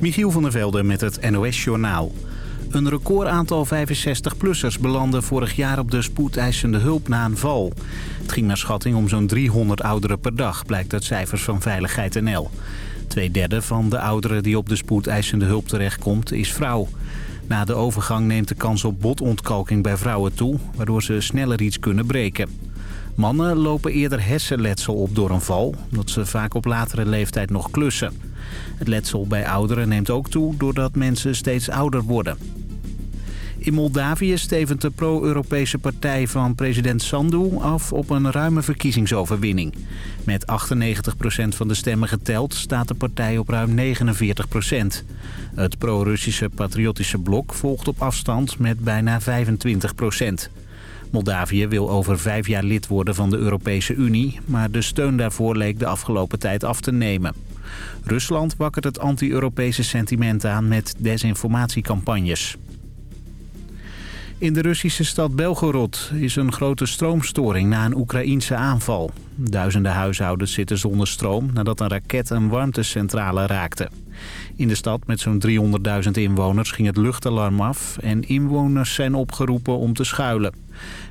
Michiel van der Velde met het NOS-journaal. Een recordaantal 65-plussers belanden vorig jaar op de spoedeisende hulp na een val. Het ging naar schatting om zo'n 300 ouderen per dag, blijkt uit cijfers van Veiligheid NL. Tweederde van de ouderen die op de spoedeisende hulp terechtkomt is vrouw. Na de overgang neemt de kans op botontkalking bij vrouwen toe... waardoor ze sneller iets kunnen breken. Mannen lopen eerder hersenletsel op door een val... omdat ze vaak op latere leeftijd nog klussen. Het letsel bij ouderen neemt ook toe doordat mensen steeds ouder worden. In Moldavië stevent de pro-Europese partij van president Sandu af op een ruime verkiezingsoverwinning. Met 98% van de stemmen geteld staat de partij op ruim 49%. Het pro-Russische patriotische blok volgt op afstand met bijna 25%. Moldavië wil over vijf jaar lid worden van de Europese Unie... maar de steun daarvoor leek de afgelopen tijd af te nemen. Rusland wakkert het anti-Europese sentiment aan met desinformatiecampagnes. In de Russische stad Belgorod is een grote stroomstoring na een Oekraïense aanval. Duizenden huishoudens zitten zonder stroom nadat een raket een warmtecentrale raakte. In de stad met zo'n 300.000 inwoners ging het luchtalarm af en inwoners zijn opgeroepen om te schuilen.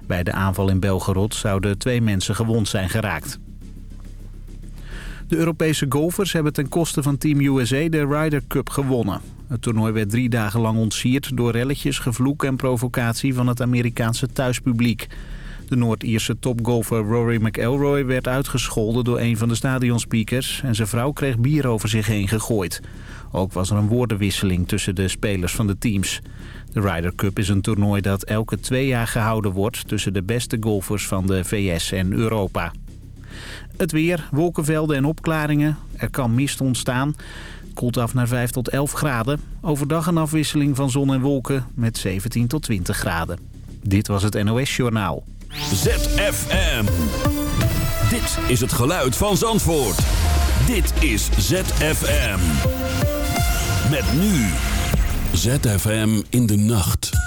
Bij de aanval in Belgorod zouden twee mensen gewond zijn geraakt. De Europese golfers hebben ten koste van Team USA de Ryder Cup gewonnen. Het toernooi werd drie dagen lang ontsierd door relletjes, gevloek en provocatie van het Amerikaanse thuispubliek. De Noord-Ierse topgolfer Rory McIlroy werd uitgescholden door een van de stadionspeakers... en zijn vrouw kreeg bier over zich heen gegooid. Ook was er een woordenwisseling tussen de spelers van de teams. De Ryder Cup is een toernooi dat elke twee jaar gehouden wordt... tussen de beste golfers van de VS en Europa. Het weer, wolkenvelden en opklaringen. Er kan mist ontstaan. Koelt af naar 5 tot 11 graden. Overdag een afwisseling van zon en wolken met 17 tot 20 graden. Dit was het NOS Journaal. ZFM. Dit is het geluid van Zandvoort. Dit is ZFM. Met nu. ZFM in de nacht.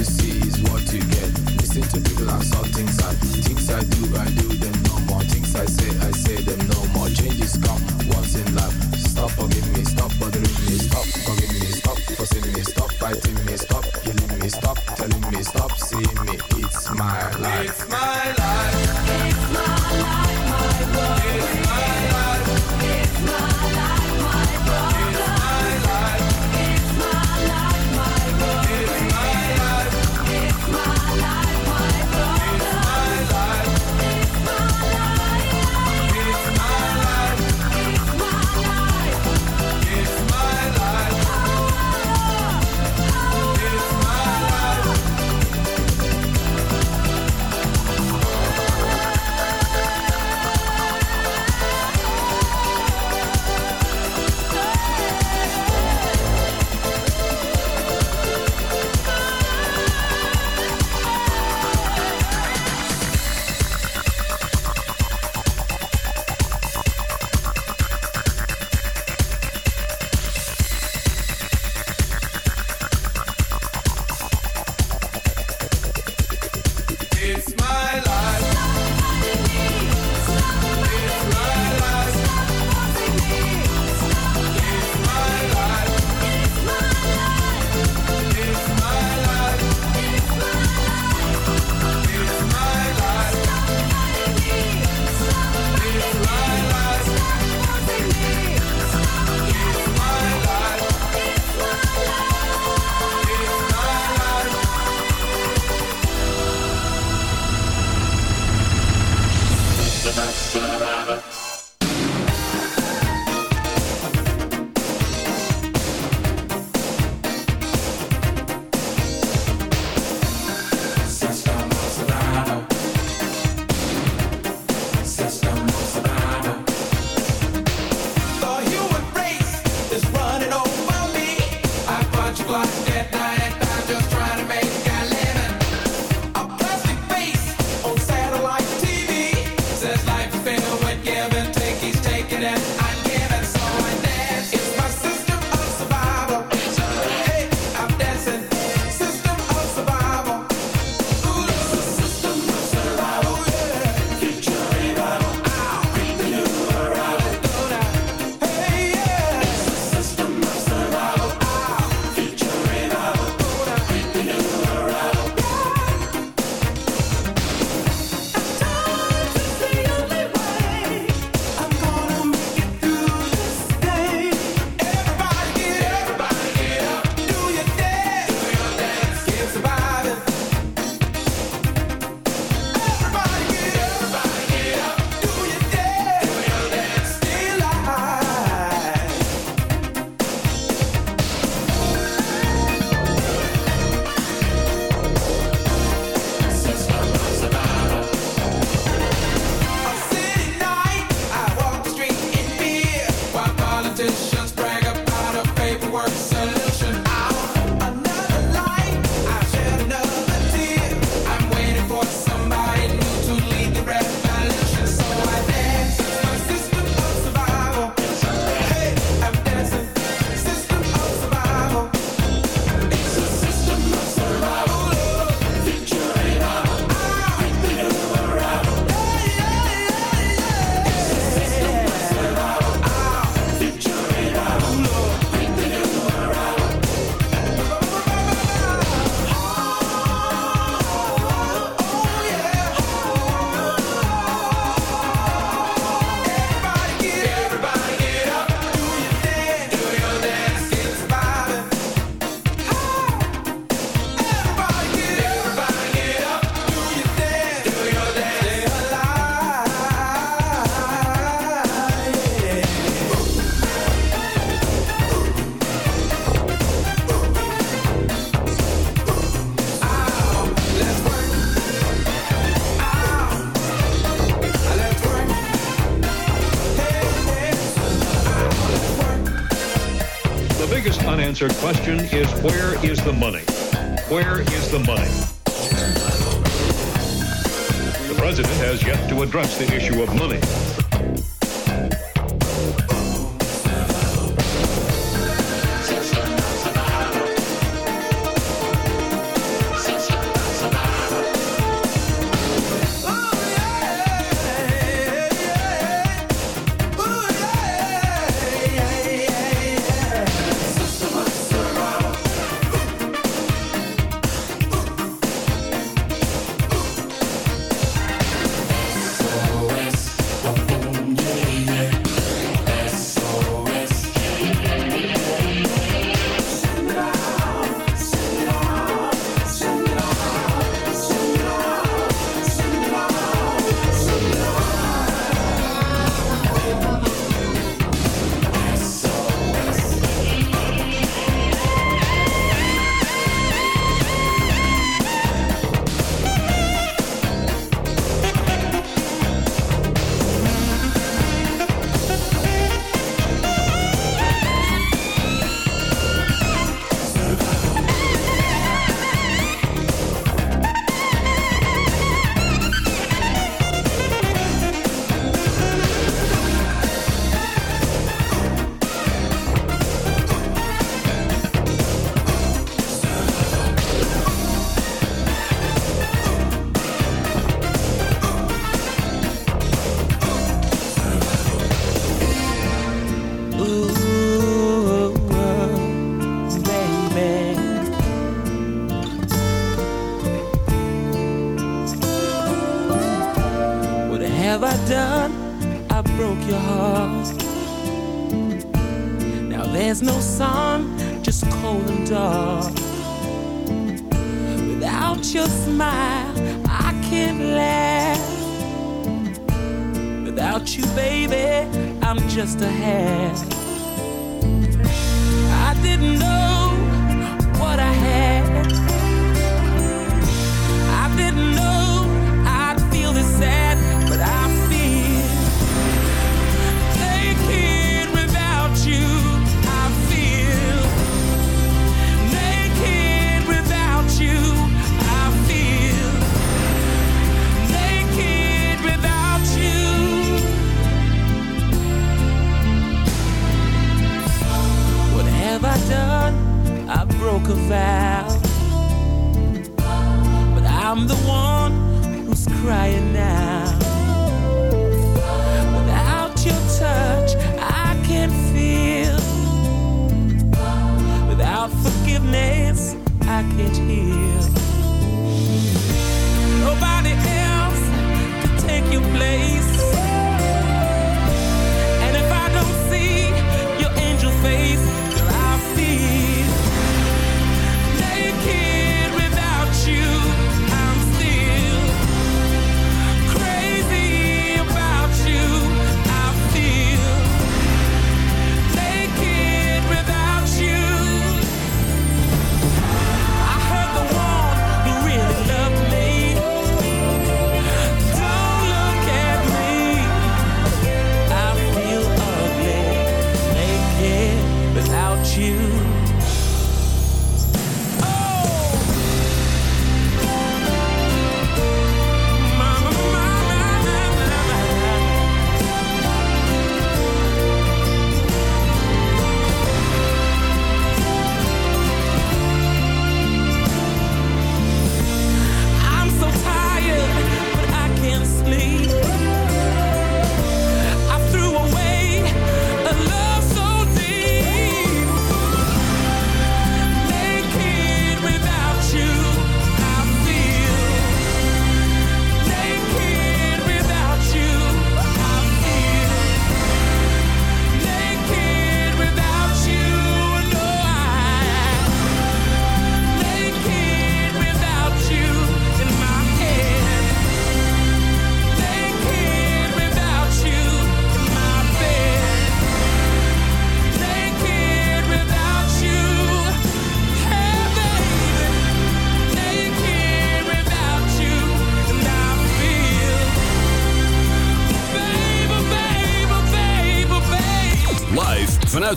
to see. Where is the money?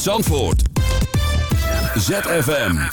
Zandvoort. ZFM.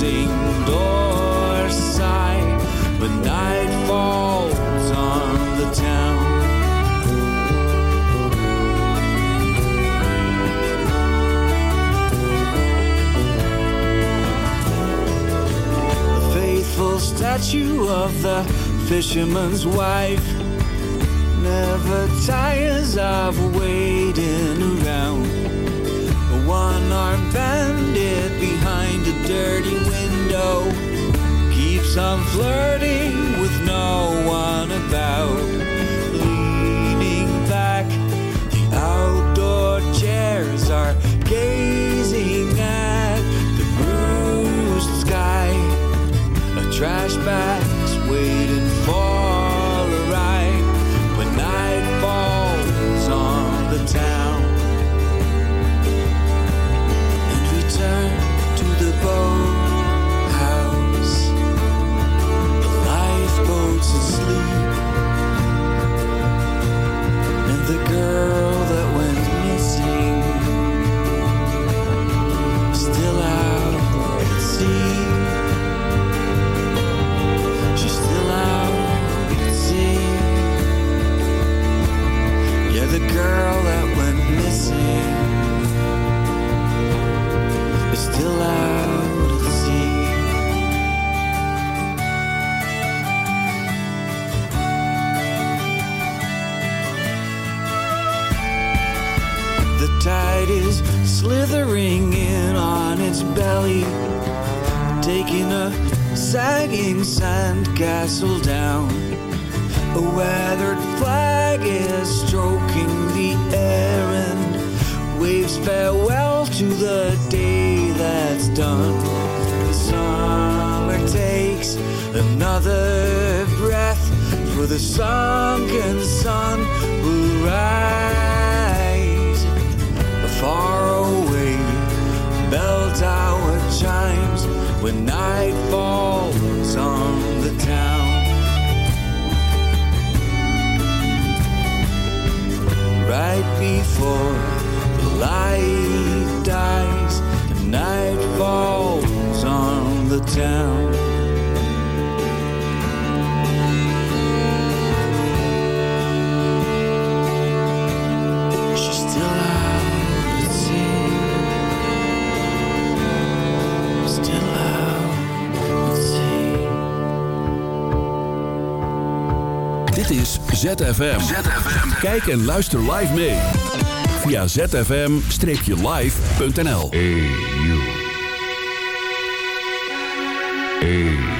closing doors sigh when night falls on the town. The faithful statue of the fisherman's wife never tires of waiting around. A one-armed bandit behind a dirty window keeps on flirting with no one about. Leaning back, the outdoor chairs are gazing at the bruised sky. A trash bag's waiting for sandcastle down. A weathered flag is stroking the air and waves farewell to the day that's done. The summer takes another breath, for the sunken town. She's still out at sea. Still out at sea. Dit is ZFM. Kijk en luister live mee. Via zfm-live.nl Hey you. Hey